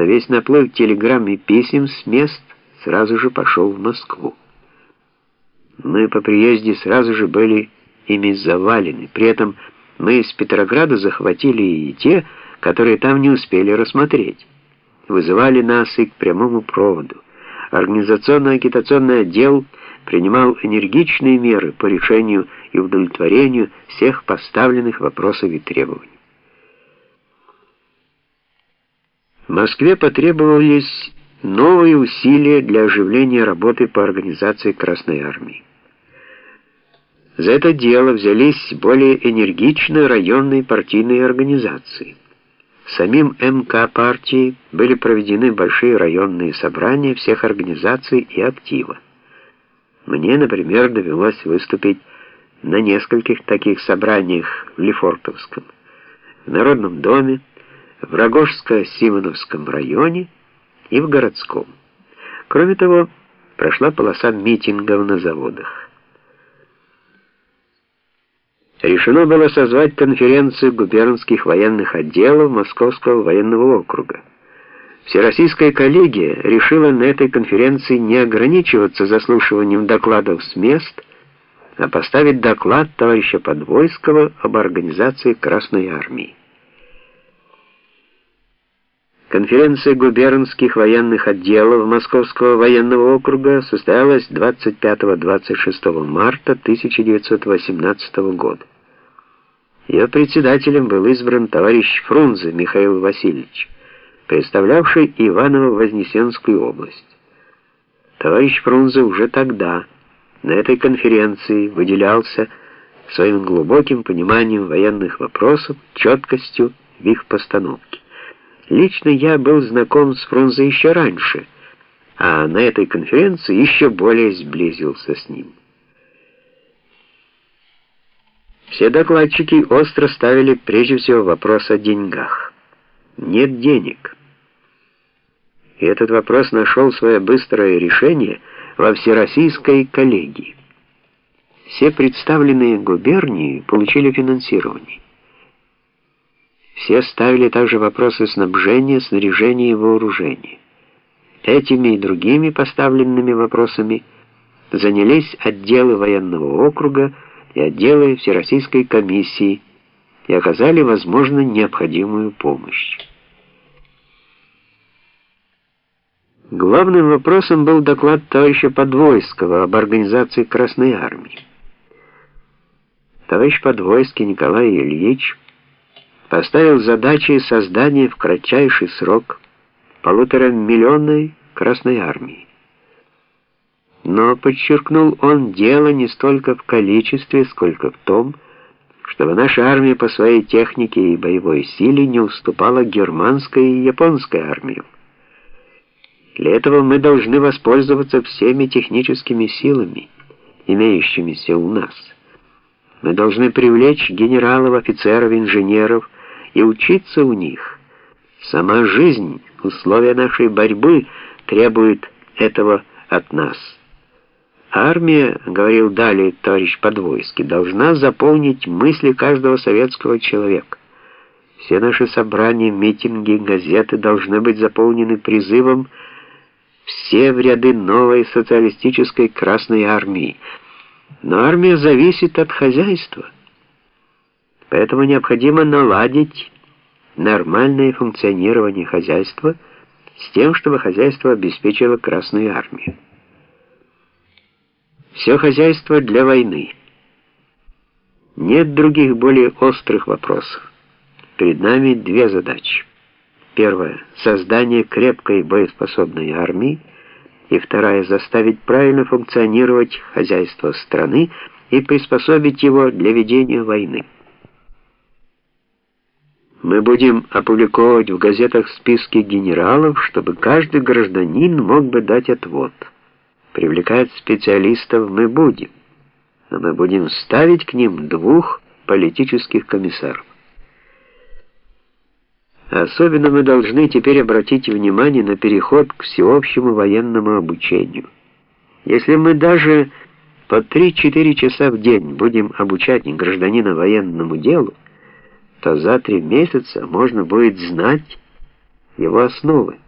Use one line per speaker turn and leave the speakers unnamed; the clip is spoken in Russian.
то весь наплыв телеграмм и писем с мест сразу же пошел в Москву. Мы по приезде сразу же были ими завалены. При этом мы из Петрограда захватили и те, которые там не успели рассмотреть. Вызывали нас и к прямому проводу. Организационно-агитационный отдел принимал энергичные меры по решению и удовлетворению всех поставленных вопросов и требований. В Москве потребовались новые усилия для оживления работы по организации Красной Армии. За это дело взялись более энергично районные партийные организации. Самим МК партии были проведены большие районные собрания всех организаций и актива. Мне, например, довелось выступить на нескольких таких собраниях в Лефортовском, в Народном доме, в Рогожско-Симоновском районе и в городском. Кроме того, прошла полоса митингов на заводах. Решено было созвать конференцию губернских военных отделов Московского военного округа. Всероссийская коллегия решила на этой конференции не ограничиваться заслушиванием докладов с мест, а поставить доклад товарища Подвойского об организации Красной Армии. Конференция губернских военных отделов Московского военного округа состоялась 25-26 марта 1918 года. Ее председателем был избран товарищ Фрунзе Михаил Васильевич, представлявший Иваново-Вознесенскую область. Товарищ Фрунзе уже тогда на этой конференции выделялся своим глубоким пониманием военных вопросов, четкостью в их постановке. Лично я был знаком с Фрунзе еще раньше, а на этой конференции еще более сблизился с ним. Все докладчики остро ставили прежде всего вопрос о деньгах. Нет денег. И этот вопрос нашел свое быстрое решение во Всероссийской коллегии. Все представленные губернии получили финансирование. Все ставили также вопросы снабжения, снаряжения и вооружения. Этими и другими поставленными вопросами занялись отделы военного округа и отделы Всероссийской комиссии и оказали, возможно, необходимую помощь. Главным вопросом был доклад товарища Подвойского об организации Красной Армии. Товарищ Подвойский Николай Ильич поставил задачей создания в кратчайший срок полутора миллионной Красной Армии. Но, подчеркнул он, дело не столько в количестве, сколько в том, чтобы наша армия по своей технике и боевой силе не уступала германской и японской армиям. Для этого мы должны воспользоваться всеми техническими силами, имеющимися у нас. Мы должны привлечь генералов, офицеров, инженеров, и учиться у них. Сама жизнь, условия нашей борьбы требует этого от нас. Армия, говорил далее товарищ Подвойский, должна заполнить мысли каждого советского человека. Все наши собрания, митинги, газеты должны быть заполнены призывом все в ряды новой социалистической Красной Армии. Но армия зависит от хозяйства. Поэтому необходимо наладить нормальное функционирование хозяйства с тем, чтобы хозяйство обеспечило Красную армию. Все хозяйство для войны. Нет других более острых вопросов. Перед нами две задачи. Первая — создание крепкой боеспособной армии, и вторая — заставить правильно функционировать хозяйство страны и приспособить его для ведения войны. Мы будем опубликовывать в газетах списки генералов, чтобы каждый гражданин мог бы дать отвод. Привлекать специалистов мы будем, но мы будем ставить к ним двух политических комиссаров. Особенно мы должны теперь обратить внимание на переход к всеобщему военному обучению. Если мы даже по 3-4 часа в день будем обучать гражданина военному делу, то за три месяца можно будет знать его основы.